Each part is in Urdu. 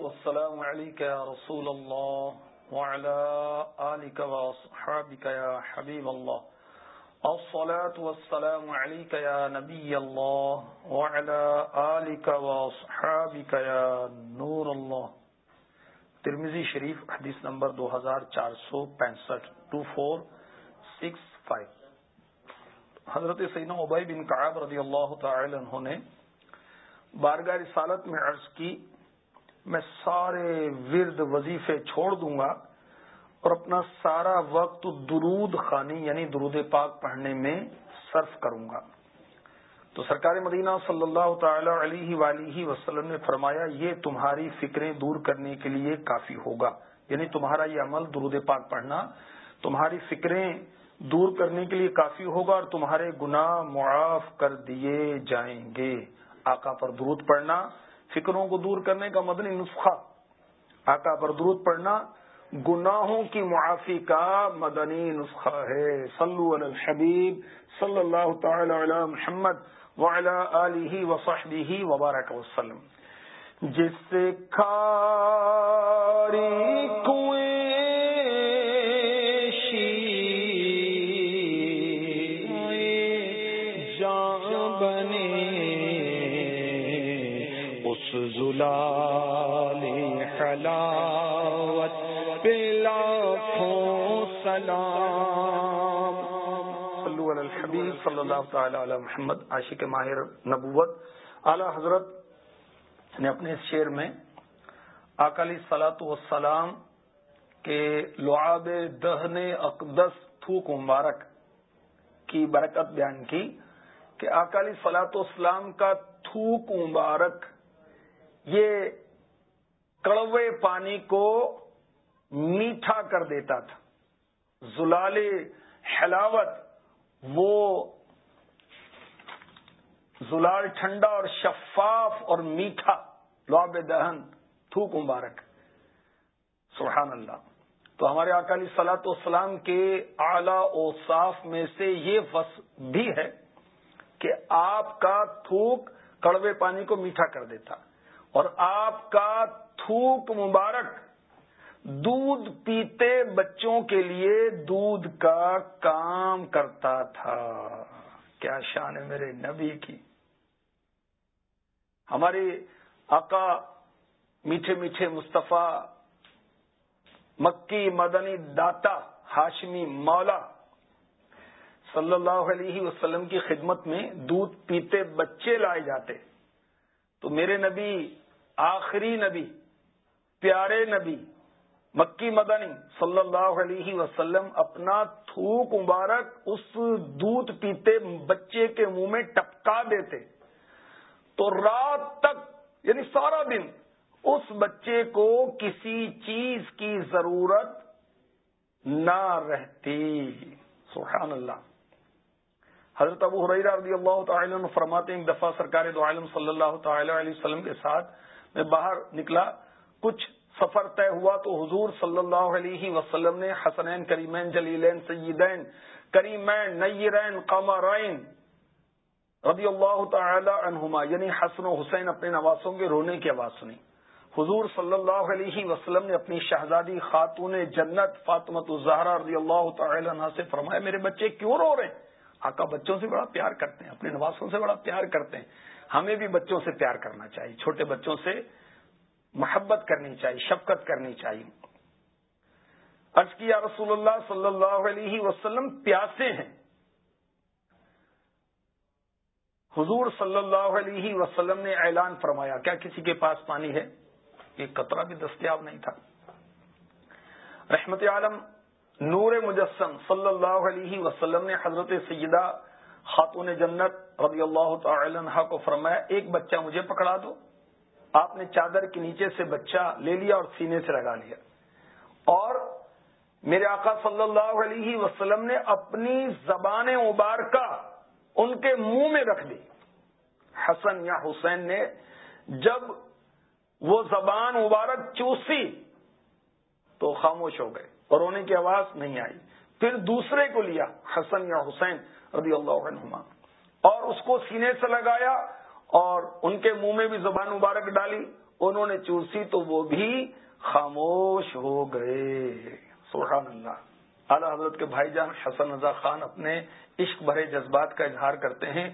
والسلام عليك يا رسول الله وعلى آلك وأصحابك يا حبيب الله. الصلاة والسلام عليك يا نبي الله وعلى آلك وأصحابك يا نور الله. ترمزی شریف حدیث نمبر دو ہزار چار سو پینسٹھ، ٹو فور سکس فائیو. حضرت سینا عبی بن کعب رضی اللہ تعالی عنہ نے بارگاہ رسالت میں عرض کی میں سارے ورد وظیفے چھوڑ دوں گا اور اپنا سارا وقت درود خانی یعنی درود پاک پڑھنے میں صرف کروں گا۔ تو سرکار مدینہ صلی اللہ تعالی علیہ ولیہ وسلم نے فرمایا، یہ تمہاری فکریں دور کرنے کے لیے کافی ہوگا۔ یعنی تمہارا یہ عمل درود پاک پڑھنا، تمہاری فکریں دور کرنے کے لیے کافی ہوگا اور تمہارے گناہ معاف کر دیے جائیں گے۔ آقا پر درود پڑھنا فکروں کو دور کرنے کا مدنی نسخہ۔ آقا پر درود پڑھنا گناہوں کی معافی کا مدنی نسخہ ہے۔ صلو علی الحبیب صلی اللہ تعالی علی محمد وعلی آلہ وصحبہ وبارک وسلم۔ جس سے کھاری الحبیب صلی اللہ تعالی علی محمد، عاشق ماہر نبوت۔ اعلی حضرت نے اپنے اس شعر میں اکالی سلاط وسلام کے لعاب دہن اقدس تھوک مبارک کی برکت بیان کی کہ اکالی سلاط اسلام کا تھوک مبارک، یہ کڑوے پانی کو میٹھا کر دیتا تھا۔ زلال حلاوت، وہ زلال ٹھنڈا اور شفاف اور میٹھا، لعب دہن، تھوک مبارک۔ سبحان اللہ۔ تو ہمارے اکالی سلاط اسلام کے اعلی و صاف میں سے یہ وس بھی ہے کہ آپ کا تھوک کڑوے پانی کو میٹھا کر دیتا، اور آپ کا تھوک مبارک دودھ پیتے بچوں کے لیے دودھ کا کام کرتا تھا۔ کیا شان ہے میرے نبی کی۔ ہمارے آقا میٹھے میٹھے مصطفیٰ، مکی مدنی داتا ہاشمی مولا صلی اللہ علیہ وسلم کی خدمت میں دودھ پیتے بچے لائے جاتے۔ تو میرے نبی، آخری نبی، پیارے نبی، مکی مدنی صلی اللہ علیہ وسلم اپنا تھوک مبارک اس دودھ پیتے بچے کے منہ میں ٹپکا دیتے۔ تو رات تک یعنی سارا دن، اس بچے کو کسی چیز کی ضرورت نہ رہتی۔ سبحان اللہ۔ حضرت ابو حریرہ رضی اللہ تعالی عنہ فرماتے ہیں، ایک دفعہ سرکار دو عالم صلی اللہ تعالی علیہ وسلم کے ساتھ میں باہر نکلا۔ کچھ سفر طے ہوا تو حضور صلی اللہ علیہ وسلم نے حسنین، کریمین، جلیلین، سیدین، کریمین، نیرین، قمرین رضی اللہ تعالی عنہما یعنی حسن و حسین اپنے نواسوں کے رونے کی آواز سنی۔ حضور صلی اللہ علیہ وسلم نے اپنی شہزادی خاتون جنت فاطمت الزہرا رضی اللہ تعالی عنہ سے فرمایا، میرے بچے کیوں رو رہے ہیں؟ آقا بچوں سے بڑا پیار کرتے ہیں اپنے نواسوں سے بڑا پیار کرتے ہیں۔ ہمیں بھی بچوں سے پیار کرنا چاہیے، چھوٹے بچوں سے محبت کرنی چاہیے، شفقت کرنی چاہیے۔ عرض کیا رسول اللہ صلی اللہ علیہ وسلم، پیاسے ہیں۔ حضور صلی اللہ علیہ وسلم نے اعلان فرمایا، کیا کسی کے پاس پانی ہے؟ ایک قطرہ بھی دستیاب نہیں تھا۔ رحمت عالم نور مجسم صلی اللہ علیہ وسلم نے حضرت سیدہ خاتون جنت رضی اللہ تعالی عنہ کو فرمایا، ایک بچہ مجھے پکڑا دو۔ آپ نے چادر کے نیچے سے بچہ لے لیا اور سینے سے لگا لیا۔ اور میرے آقا صلی اللہ علیہ وسلم نے اپنی زبان مبارکہ ان کے منہ میں رکھ دی۔ حسن یا حسین نے جب وہ زبان مبارک چوسی تو خاموش ہو گئے اور رونے کی آواز نہیں آئی۔ پھر دوسرے کو لیا حسن یا حسین رضی اللہ عنہما اور اس کو سینے سے لگایا اور ان کے منہ میں بھی زبان مبارک ڈالی۔ انہوں نے چوسی تو وہ بھی خاموش ہو گئے۔ سبحان اللہ۔ اعلی حضرت کے بھائی جان حسن رضا خان اپنے عشق بھرے جذبات کا اظہار کرتے ہیں۔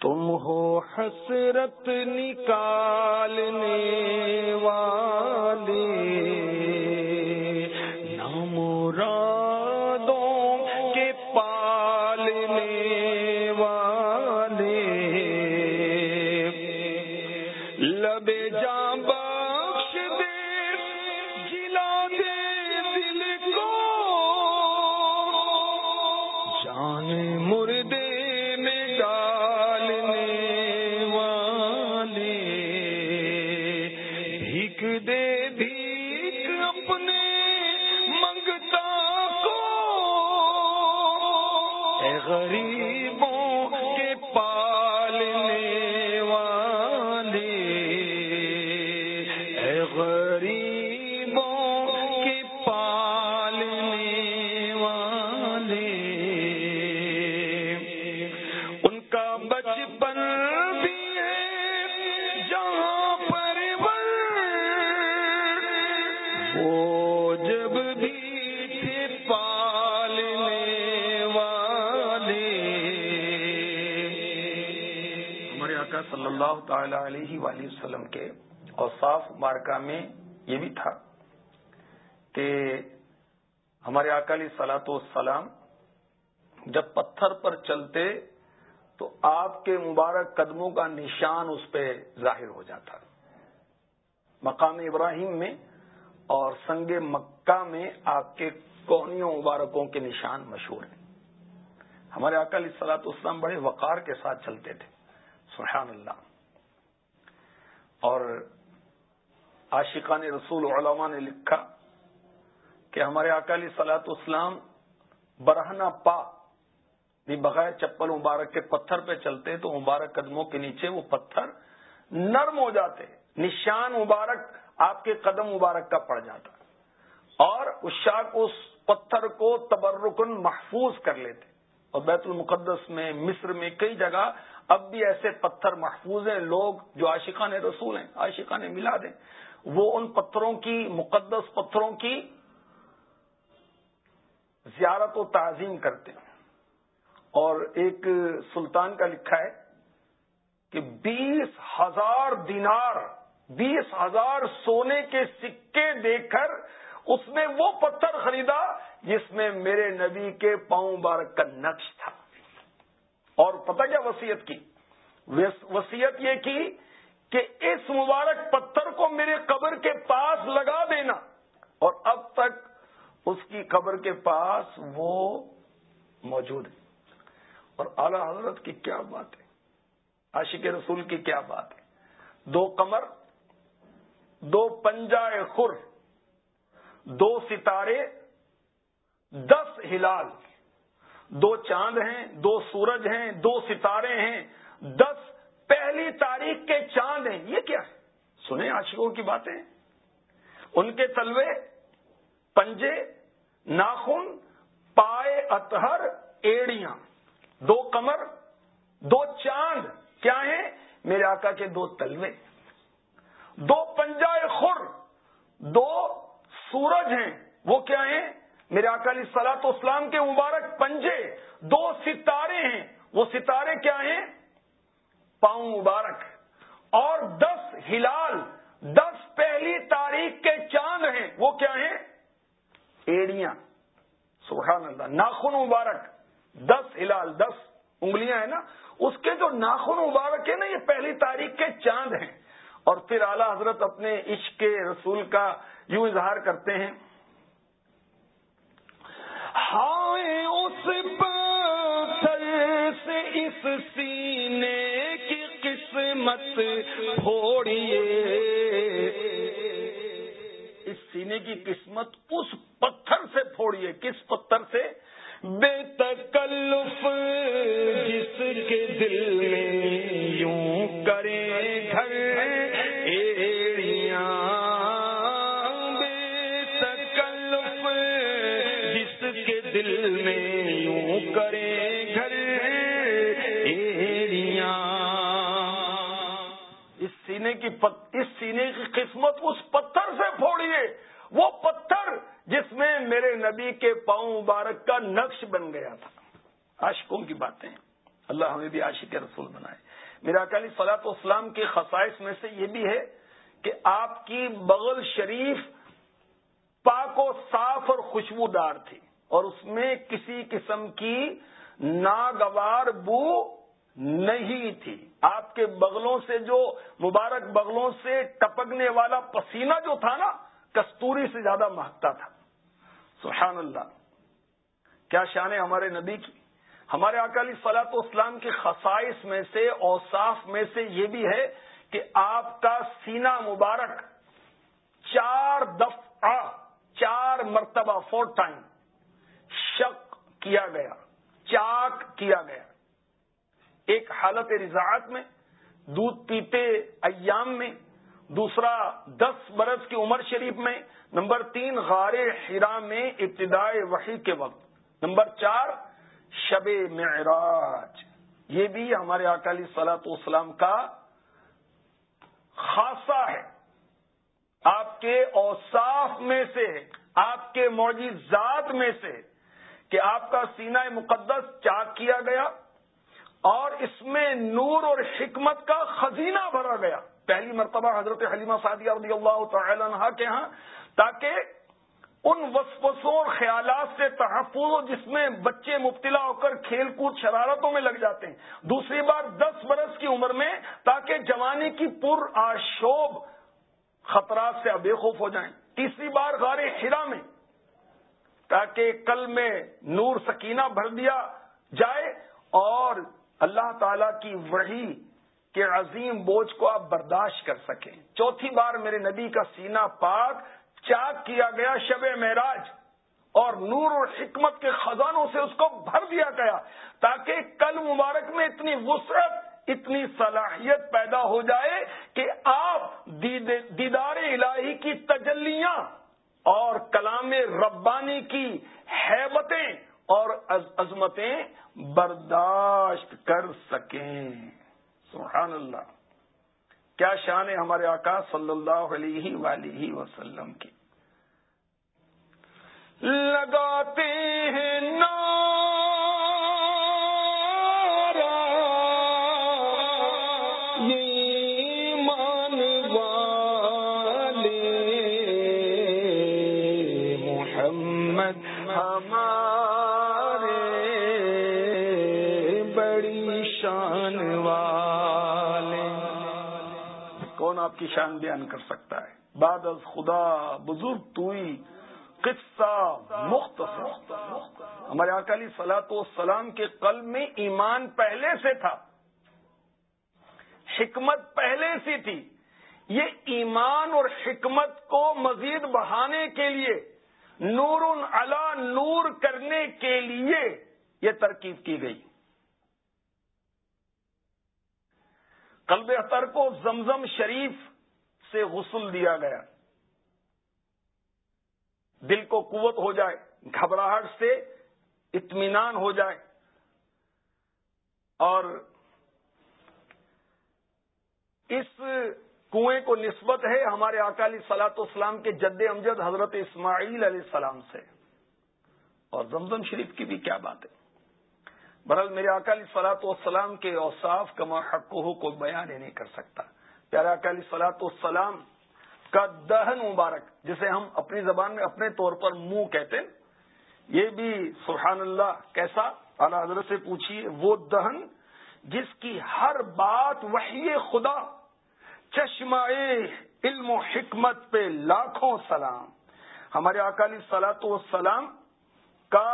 تم ہو حسرت نکالنے والی علیہ وآلہ وسلم کے اوصاف مارکا میں یہ بھی تھا کہ ہمارے اکالی سلاط والسلام جب پتھر پر چلتے تو آپ کے مبارک قدموں کا نشان اس پہ ظاہر ہو جاتا۔ مقام ابراہیم میں اور سنگ مکہ میں آپ کے کونیوں مبارکوں کے نشان مشہور ہیں۔ ہمارے اکالی سلاط اسلام بڑے وقار کے ساتھ چلتے تھے۔ سبحان اللہ۔ اور عاشقان رسول علماء نے لکھا کہ ہمارے اکالی سلاط اسلام برہنا پا بھی بغیر چپل مبارک کے پتھر پہ چلتے تو مبارک قدموں کے نیچے وہ پتھر نرم ہو جاتے، نشان مبارک آپ کے قدم مبارک کا پڑ جاتا اور اس شاخ، اس پتھر کو تبرکن محفوظ کر لیتے۔ اور بیت المقدس میں، مصر میں کئی جگہ اب بھی ایسے پتھر محفوظ ہیں، لوگ جو عاشقان رسول ہیں، عاشقان ملا دیں وہ ان پتھروں کی، مقدس پتھروں کی زیارت و تعظیم کرتے ہیں۔ اور ایک سلطان کا لکھا ہے کہ بیس ہزار دینار، بیس ہزار سونے کے سکے دے کر اس نے وہ پتھر خریدا جس میں میرے نبی کے پاؤں بارک کا نقش تھا۔ اور پتہ کیا وسیعت کی؟ وسیعت یہ کی کہ اس مبارک پتھر کو میرے قبر کے پاس لگا دینا۔ اور اب تک اس کی قبر کے پاس وہ موجود ہے۔ اور اعلی حضرت کی کیا بات ہے؟ عاشق رسول کی کیا بات ہے؟ دو کمر دو پنجائے خر، دو ستارے، دس ہلال۔ دو چاند ہیں، دو سورج ہیں، دو ستارے ہیں، دس پہلی تاریخ کے چاند ہیں۔ یہ کیا ہے؟ سنیں عاشقوں کی باتیں۔ ان کے تلوے، پنجے، ناخن، پائے اتہر ایڑیاں۔ دو کمر دو چاند۔ کیا ہیں؟ میرے آقا کے دو تلوے۔ دو پنجائے خر، دو سورج ہیں۔ وہ کیا ہیں؟ میرے اکالی سلاط اسلام کے مبارک پنجے دو ستارے ہیں۔ وہ ستارے کیا ہیں؟ پاؤں مبارک۔ اور دس ہلال، دس پہلی تاریخ کے چاند ہیں۔ وہ کیا ہیں؟ ایڑیاں۔ سبحان اللہ، ناخن مبارک۔ دس ہلال، دس انگلیاں ہیں نا؟ اس کے جو ناخن مبارک ہے نا، یہ پہلی تاریخ کے چاند ہیں۔ اور پھر اعلی حضرت اپنے عشق کے رسول کا یوں اظہار کرتے ہیں اس پتھر سے اس سینے کی قسمت پھوڑیے۔ اس سینے کی قسمت اس پتھر سے پھوڑیے۔ کس پتھر سے؟ بے تکلف، جس کے دل میں یوں کرے گھر سینے کی قسمت اس پتھر سے پھوڑیے۔ وہ پتھر جس میں میرے نبی کے پاؤں مبارک کا نقش بن گیا تھا۔ عاشقوں کی باتیں۔ اللہ ہمیں بھی عاشق رسول بنائے۔ میرا اکالی فلاط اسلام کے خصائص میں سے یہ بھی ہے کہ آپ کی بغل شریف پاک و صاف اور خوشبودار تھی اور اس میں کسی قسم کی ناگوار بو نہیں تھی۔ آپ کے بغلوں سے جو مبارک بغلوں سے ٹپکنے والا پسینہ جو تھا نا، کستوری سے زیادہ مہکتا تھا۔ سبحان اللہ۔ کیا شان ہے ہمارے نبی کی۔ ہمارے اکالی فلاط اسلام کے خصائص میں سے، اوصاف میں سے یہ بھی ہے کہ آپ کا سینہ مبارک چار دفعہ، چار مرتبہ فور ٹائم شک کیا گیا، چاک کیا گیا۔ ایک حالت رضاعت میں، دودھ پیتے ایام میں، دوسرا دس برس کی عمر شریف میں، نمبر تین غار ہرا میں ابتدائے وحی کے وقت، نمبر چار شب معراج۔ یہ بھی ہمارے اکالی سلاط اسلام کا خاصہ ہے۔ آپ کے اوصاف میں سے، آپ کے معجزات میں سے کہ آپ کا سینہ مقدس چاک کیا گیا۔ اور اس میں نور اور حکمت کا خزینہ بھرا گیا۔ پہلی مرتبہ حضرت حلیمہ سعدیہ رضی اللہ تعالی عنہ کے ہاں تاکہ ان وسوسوں اور خیالات سے تحفظ ہو، جس میں بچے مبتلا ہو کر کھیل کود شرارتوں میں لگ جاتے ہیں۔ دوسری بار دس برس کی عمر میں تاکہ جوانی کی پر آشوب خطرات سے بے خوف ہو جائیں۔ تیسری بار غار ہرا میں تاکہ کل میں نور سکینہ بھر دیا جائے اور اللہ تعالی کی وحی کے عظیم بوجھ کو آپ برداشت کر سکیں۔ چوتھی بار میرے نبی کا سینہ پاک چاک کیا گیا شب معراج اور نور اور حکمت کے خزانوں سے اس کو بھر دیا گیا تاکہ کل مبارک میں اتنی وسعت، اتنی صلاحیت پیدا ہو جائے کہ آپ دیدار الہی کی تجلیاں اور کلام ربانی کی حیبتیں اور عظمتیں برداشت کر سکیں۔ سبحان اللہ۔ کیا شان ہے ہمارے آقا صلی اللہ علیہ ولیہ وسلم کی۔ لگاتے ہیں نا آپ کی شان بیان کر سکتا ہے۔ بعد از خدا بزرگ توئی قصہ مختصر۔ ہمارے اکالی سلاط و سلام کے قلب میں ایمان پہلے سے تھا۔ حکمت پہلے سے تھی۔ یہ ایمان اور حکمت کو مزید بڑھانے کے لیے، نور علا نور کرنے کے لیے یہ ترکیب کی گئی۔ قلب اختر کو زمزم شریف سے غسل دیا گیا۔ دل کو قوت ہو جائے، گھبراہٹ سے اطمینان ہو جائے۔ اور اس کنویں کو نسبت ہے ہمارے اکالی سلاط اسلام کے جد امجد حضرت اسماعیل علیہ السلام سے۔ اور زمزم شریف کی بھی کیا بات ہے؟ برحال میرے اکالی سلاط والسلام کے اوصاف کا حق کو بیان ہی نہیں کر سکتا۔ پیارا اکالی سلاط والسلام کا دہن مبارک، جسے ہم اپنی زبان میں اپنے طور پر منہ کہتے ہیں، یہ بھی سبحان اللہ کیسا؟ اعلی حضرت سے پوچھیے وہ دہن جس کی ہر بات وحی خدا، چشمہ علم و حکمت پہ لاکھوں سلام۔ ہمارے اکالی سلاط والسلام کا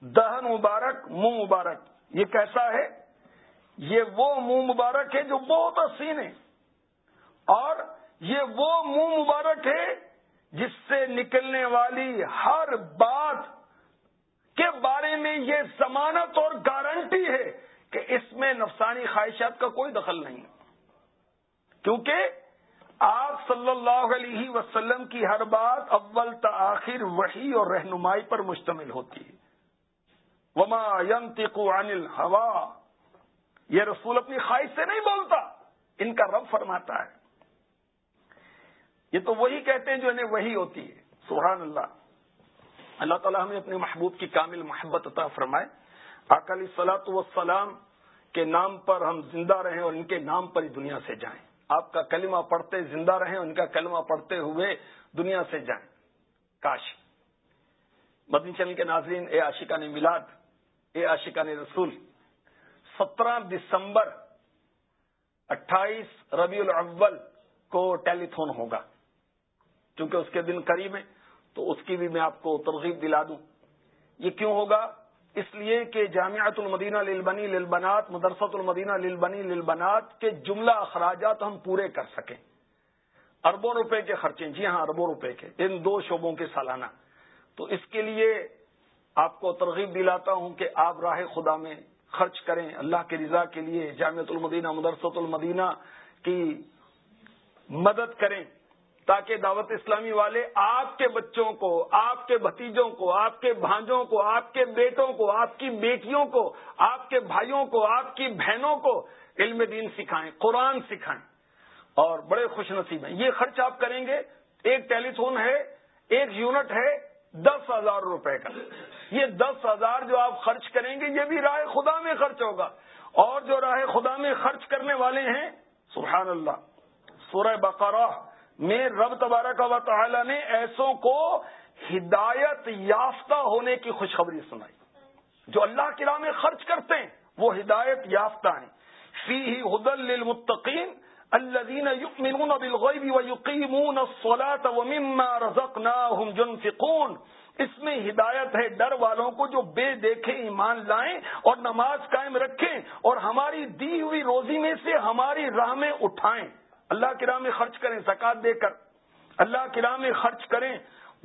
دہن مبارک، منہ مبارک۔ یہ کیسا ہے؟ یہ وہ منہ مبارک ہے جو بہت حسین ہے۔ اور یہ وہ منہ مبارک ہے جس سے نکلنے والی ہر بات کے بارے میں یہ ضمانت اور گارنٹی ہے کہ اس میں نفسانی خواہشات کا کوئی دخل نہیں۔ کیونکہ آپ صلی اللہ علیہ وسلم کی ہر بات اول تاخیر وحی اور رہنمائی پر مشتمل ہوتی ہے۔ وما ينطق عن الهوى۔ یہ رسول اپنی خواہش سے نہیں بولتا، ان کا رب فرماتا ہے۔ یہ تو وہی کہتے ہیں جو انہیں وہی ہوتی ہے۔ سبحان اللہ۔ اللہ تعالیٰ ہمیں اپنے محبوب کی کامل محبت عطا فرمائے۔ اکالی سلاۃ وسلام کے نام پر ہم زندہ رہیں اور ان کے نام پر ہی دنیا سے جائیں۔ آپ کا کلمہ پڑھتے زندہ رہیں ان کا کلمہ پڑھتے ہوئے دنیا سے جائیں۔ کاش۔ مدنی چل کے ناظرین، اے عاشقہ نے میلاد، اے عاشقہ نے رسول۔ سترہ دسمبر اٹھائیس ربیع الاول کو ٹیلی تھون ہوگا۔ کیونکہ اس کے دن قریب ہیں، تو اس کی بھی میں آپ کو ترغیب دلا دوں۔ یہ کیوں ہوگا؟ اس لیے کہ جامعت المدینہ للبنی للبنات، مدرسۃ المدینہ للبنی للبنات کے جملہ اخراجات ہم پورے کر سکیں۔ اربوں روپے کے خرچے جی ہاں اربوں روپے کے، ان دو شعبوں کے سالانہ۔ تو اس کے لیے آپ کو ترغیب دلاتا ہوں کہ آپ راہ خدا میں خرچ کریں۔ اللہ کی رضا کے لیے جامعت المدینہ، مدرسۃ المدینہ کی مدد کریں تاکہ دعوت اسلامی والے آپ کے بچوں کو، آپ کے بھتیجوں کو، آپ کے بھانجوں کو، آپ کے بیٹوں کو، آپ کی بیٹیوں کو، آپ کے بھائیوں کو، آپ کی بہنوں کو علم دین سکھائیں، قرآن سکھائیں اور بڑے خوش نصیب ہیں۔ یہ خرچ آپ کریں گے۔ ایک ٹیلی فون ہے، ایک یونٹ ہے دس ہزار روپے کا۔ یہ دس ہزار جو آپ خرچ کریں گے، یہ بھی راہ خدا میں خرچ ہوگا۔ اور جو راہ خدا میں خرچ کرنے والے ہیں، سبحان اللہ۔ سورہ بقرہ میں رب تبارک و تعالی نے ایسوں کو ہدایت یافتہ ہونے کی خوشخبری سنائی۔ جو اللہ کی راہ میں خرچ کرتے ہیں، وہ ہدایت یافتہ ہیں۔ فی ہدل للمتقین الذين يؤمنون بالغيب ويقيمون الصلاة ومما رزقناهم ينفقون۔ اس میں ہدایت ہے ڈر والوں کو جو بے دیکھے ایمان لائیں اور نماز قائم رکھیں اور ہماری دی ہوئی روزی میں سے ہماری راہ میں اٹھائیں۔ اللہ کی راہ میں خرچ کریں، زکات دے کر۔ اللہ کی راہ میں خرچ کریں۔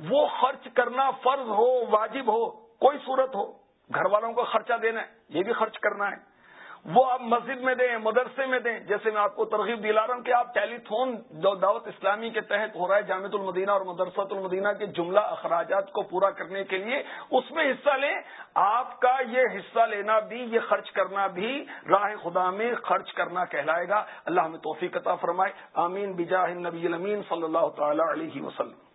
وہ خرچ کرنا فرض ہو، واجب ہو، کوئی صورت ہو۔ گھر والوں کو خرچہ دینا ہے، یہ بھی خرچ کرنا ہے۔ وہ آپ مسجد میں دیں، مدرسے میں دیں۔ جیسے میں آپ کو ترغیب دلا رہا ہوں کہ آپ ٹیلی فون دعوت اسلامی کے تحت ہو رہا ہے جامع المدینہ اور مدرسۃ المدینہ کے جملہ اخراجات کو پورا کرنے کے لیے، اس میں حصہ لیں۔ آپ کا یہ حصہ لینا بھی، یہ خرچ کرنا بھی راہ خدا میں خرچ کرنا کہلائے گا۔ اللہ ہمیں توفیق عطا فرمائے۔ آمین۔ بجاہ نبی المین صلی اللہ تعالی علیہ وسلم۔